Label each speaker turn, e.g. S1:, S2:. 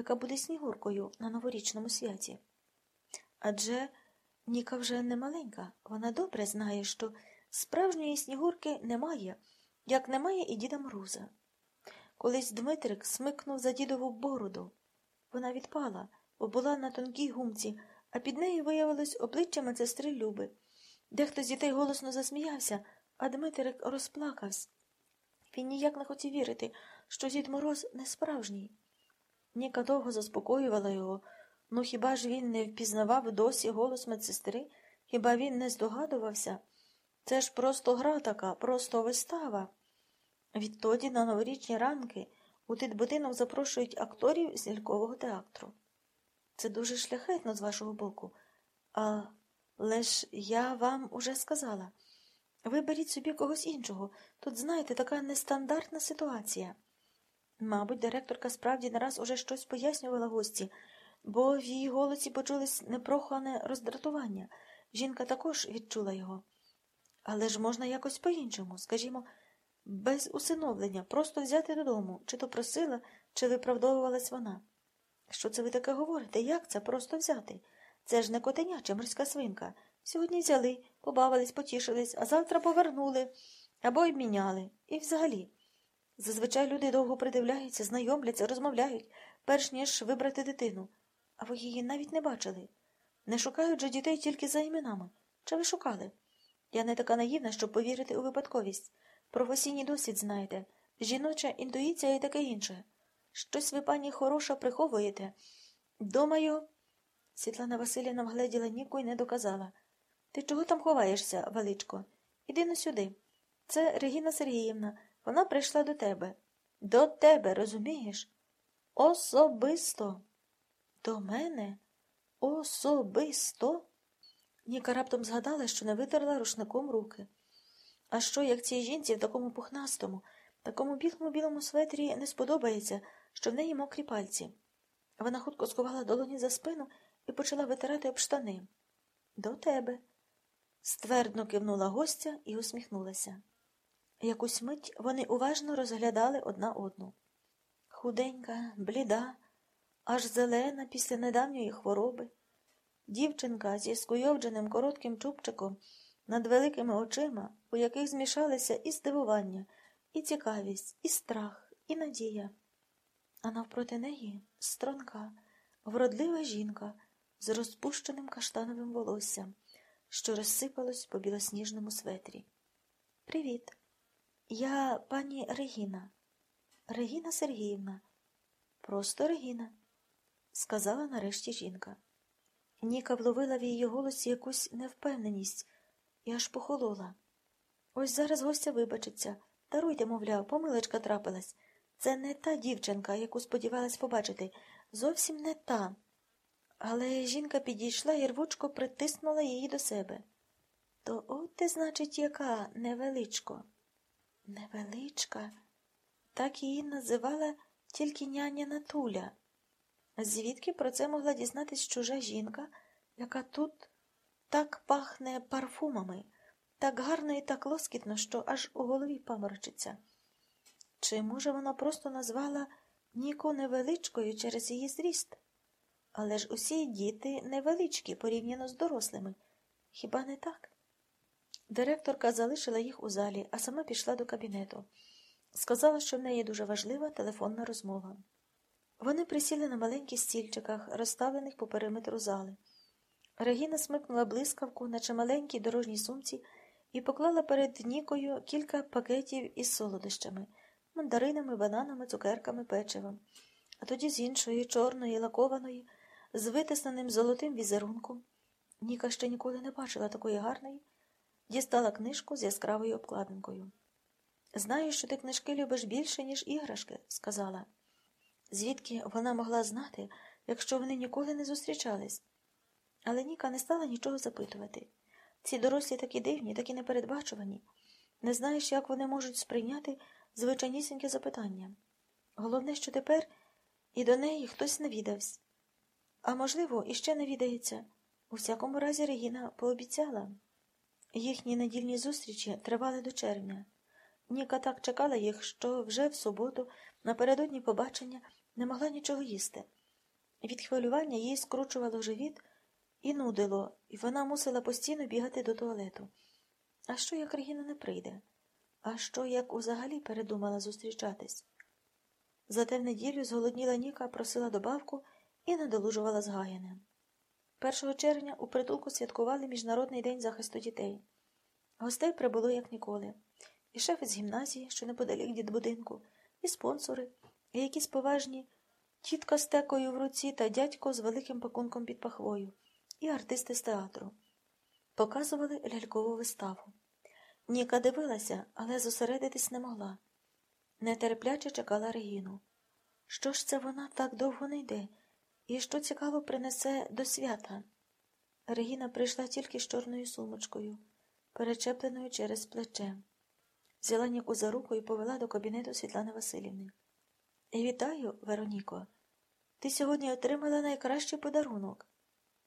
S1: яка буде снігуркою на новорічному святі. Адже Ніка вже не маленька, вона добре знає, що справжньої снігурки немає, як немає і діда Мороза. Колись Дмитрик смикнув за дідову бороду. Вона відпала, бо була на тонкій гумці, а під нею виявилось обличчя медсестри Люби. Дехто з дітей голосно засміявся, а Дмитрик розплакався. Він ніяк не хотів вірити, що дід Мороз не справжній. Ніка довго заспокоювала його. Ну хіба ж він не впізнавав досі голос медсестри? Хіба він не здогадувався? Це ж просто гра така, просто вистава. Відтоді на новорічні ранки у будинок запрошують акторів з лялькового театру. Це дуже шляхетно з вашого боку. Але ж я вам уже сказала. Виберіть собі когось іншого. Тут, знаєте, така нестандартна ситуація. Мабуть, директорка справді не раз уже щось пояснювала гості, бо в її голосі почулось непрохане роздратування. Жінка також відчула його. Але ж можна якось по-іншому, скажімо, без усиновлення, просто взяти додому, чи то просила, чи виправдовувалась вона. Що це ви таке говорите? Як це просто взяти? Це ж не котеня чи морська свинка. Сьогодні взяли, побавились, потішились, а завтра повернули або обміняли. І взагалі. Зазвичай люди довго придивляються, знайомляться, розмовляють, перш ніж вибрати дитину. А ви її навіть не бачили. Не шукають же дітей тільки за іменами. Чи ви шукали? Я не така наївна, щоб повірити у випадковість. Професійний досвід знаєте, жіноча інтуїція і таке інше. Щось ви, пані, хороша, приховуєте. Думаю, Світлана Васильівна вгледіла Ніку і не доказала. Ти чого там ховаєшся, величко? Іди на сюди. Це Регіна Сергіївна. Вона прийшла до тебе. До тебе, розумієш? Особисто. До мене? Особисто? Ніка раптом згадала, що не витерла рушником руки. А що, як цій жінці в такому пухнастому, такому білому білому светрі не сподобається, що в неї мокрі пальці? Вона хутко сховала долоні за спину і почала витирати об штани. До тебе. Ствердно кивнула гостя і усміхнулася. Якусь мить вони уважно розглядали одна одну. Худенька, бліда, аж зелена після недавньої хвороби. Дівчинка зі скуйовдженим коротким чубчиком над великими очима, у яких змішалися і здивування, і цікавість, і страх, і надія. А навпроти неї стронка, вродлива жінка з розпущеним каштановим волоссям, що розсипалось по білосніжному светрі. Привіт. Я пані Регіна. Регіна Сергіївна. Просто Регіна, сказала нарешті жінка. Ніка вловила в її голосі якусь невпевненість і аж похолола. Ось зараз гостя вибачиться. Даруйте, мовляв, помилочка трапилась. Це не та дівчинка, яку сподівалась побачити, зовсім не та. Але жінка підійшла і рвучко притиснула її до себе. То от ти, значить, яка невеличко. Невеличка, так її називала тільки няня Натуля. Звідки про це могла дізнатись чужа жінка, яка тут так пахне парфумами, так гарно і так лоскітно, що аж у голові паморочиться? Чи, може, вона просто назвала Ніку невеличкою через її зріст? Але ж усі діти невеличкі порівняно з дорослими. Хіба не так? Директорка залишила їх у залі, а сама пішла до кабінету. Сказала, що в неї дуже важлива телефонна розмова. Вони присіли на маленьких стільчиках, розставлених по периметру зали. Регіна смикнула блискавку, наче маленькій дорожній сумці, і поклала перед Нікою кілька пакетів із солодощами, мандаринами, бананами, цукерками, печивом, а тоді з іншої, чорної, лакованої, з витисненим золотим візерунком. Ніка ще ніколи не бачила такої гарної, дістала книжку з яскравою обкладинкою. Знаю, що ти книжки любиш більше, ніж іграшки, сказала. Звідки вона могла знати, якщо вони ніколи не зустрічались? Але Ніка не стала нічого запитувати. Ці дорослі такі дивні, такі непередбачувані. Не знаєш, як вони можуть сприйняти звичайнісіньке запитання. Головне, що тепер і до неї хтось навідався. А можливо, іще навідається. У всякому разі Регіна пообіцяла. Їхні недільні зустрічі тривали до червня. Ніка так чекала їх, що вже в суботу, напередодні побачення, не могла нічого їсти. Від хвилювання їй скручувало живіт і нудило, і вона мусила постійно бігати до туалету. А що, як Регіна не прийде? А що, як взагалі передумала зустрічатись? Зате в неділю зголодніла Ніка, просила добавку і надолужувала з Гаянем. 1 червня у притулку святкували Міжнародний день захисту дітей. Гостей прибуло як ніколи. І шеф із гімназії, що неподалік від будинку, і спонсори, і якісь поважні тітка з текою в руці та дядько з великим пакунком під пахвою, і артисти з театру. Показували лялькову виставу. Ніка дивилася, але зосередитись не могла. Нетерпляче чекала Регіну. Що ж це вона так довго не йде? І що цікаво принесе до свята? Регіна прийшла тільки з чорною сумочкою, перечепленою через плече. Взяла Ніку за руку і повела до кабінету Світлани Васильівни. Вітаю, Вероніко. Ти сьогодні отримала найкращий подарунок.